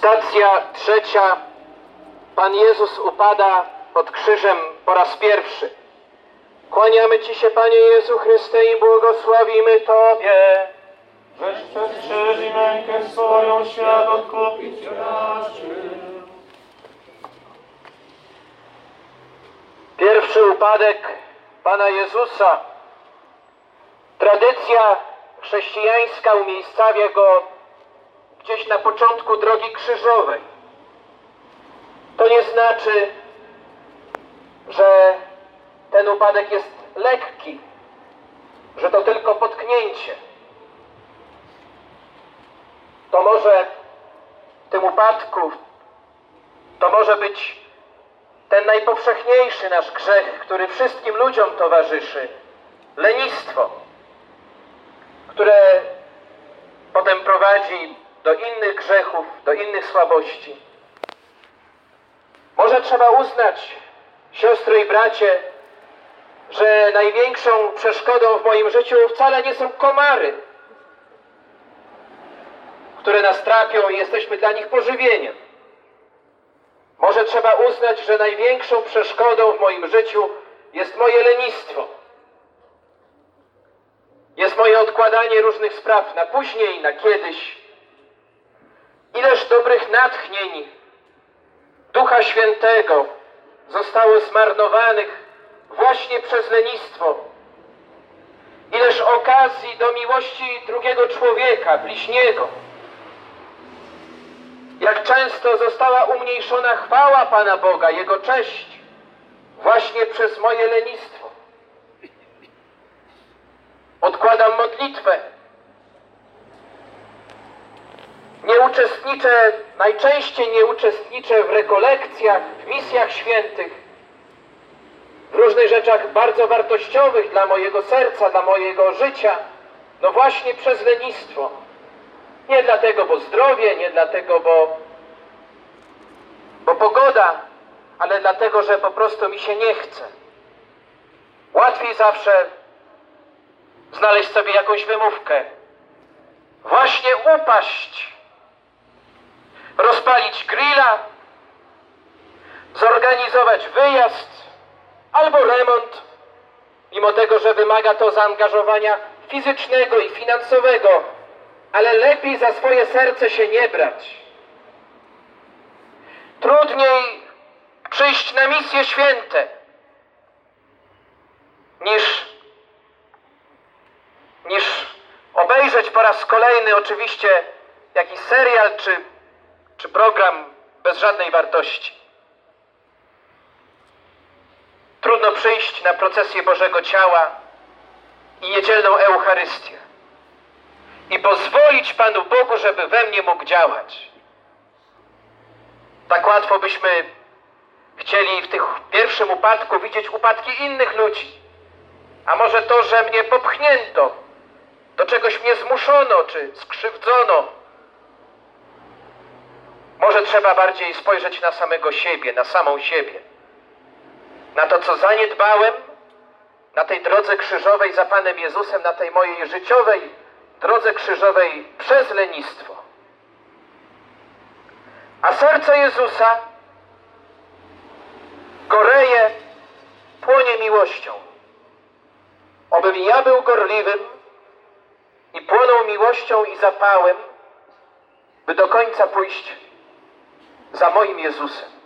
Stacja trzecia. Pan Jezus upada pod krzyżem po raz pierwszy. Kłaniamy Ci się, Panie Jezu Chryste, i błogosławimy Tobie. Żeś przez krzyż i mękę swoją świat odkupić raczył. Pierwszy upadek Pana Jezusa. Tradycja chrześcijańska umiejscawia go gdzieś na początku drogi krzyżowej. To nie znaczy, że ten upadek jest lekki, że to tylko potknięcie. To może w tym upadku, to może być ten najpowszechniejszy nasz grzech, który wszystkim ludziom towarzyszy lenistwo, które potem prowadzi do innych grzechów, do innych słabości. Może trzeba uznać, siostry i bracie, że największą przeszkodą w moim życiu wcale nie są komary, które nas trapią i jesteśmy dla nich pożywieniem. Może trzeba uznać, że największą przeszkodą w moim życiu jest moje lenistwo. Jest moje odkładanie różnych spraw na później, na kiedyś. Ileż dobrych natchnień Ducha Świętego zostało zmarnowanych właśnie przez lenistwo. Ileż okazji do miłości drugiego człowieka, bliźniego. Jak często została umniejszona chwała Pana Boga, Jego cześć, właśnie przez moje lenistwo. Odkładam modlitwę. Nie uczestniczę, najczęściej nie uczestniczę w rekolekcjach, w misjach świętych, w różnych rzeczach bardzo wartościowych dla mojego serca, dla mojego życia, no właśnie przez lenistwo. Nie dlatego, bo zdrowie, nie dlatego, bo, bo pogoda, ale dlatego, że po prostu mi się nie chce. Łatwiej zawsze znaleźć sobie jakąś wymówkę. Właśnie upaść, rozpalić grilla, zorganizować wyjazd albo remont, mimo tego, że wymaga to zaangażowania fizycznego i finansowego, ale lepiej za swoje serce się nie brać. Trudniej przyjść na misje święte niż, niż obejrzeć po raz kolejny oczywiście jakiś serial czy, czy program bez żadnej wartości. Trudno przyjść na procesję Bożego Ciała i niedzielną Eucharystię i pozwolić Panu Bogu, żeby we mnie mógł działać. Tak łatwo byśmy chcieli w tych pierwszym upadku widzieć upadki innych ludzi. A może to, że mnie popchnięto, do czegoś mnie zmuszono czy skrzywdzono. Może trzeba bardziej spojrzeć na samego siebie, na samą siebie. Na to, co zaniedbałem, na tej drodze krzyżowej za Panem Jezusem, na tej mojej życiowej drodze krzyżowej przez lenistwo. A serce Jezusa goreje, płonie miłością. Obym ja był gorliwym i płonął miłością i zapałem, by do końca pójść za moim Jezusem.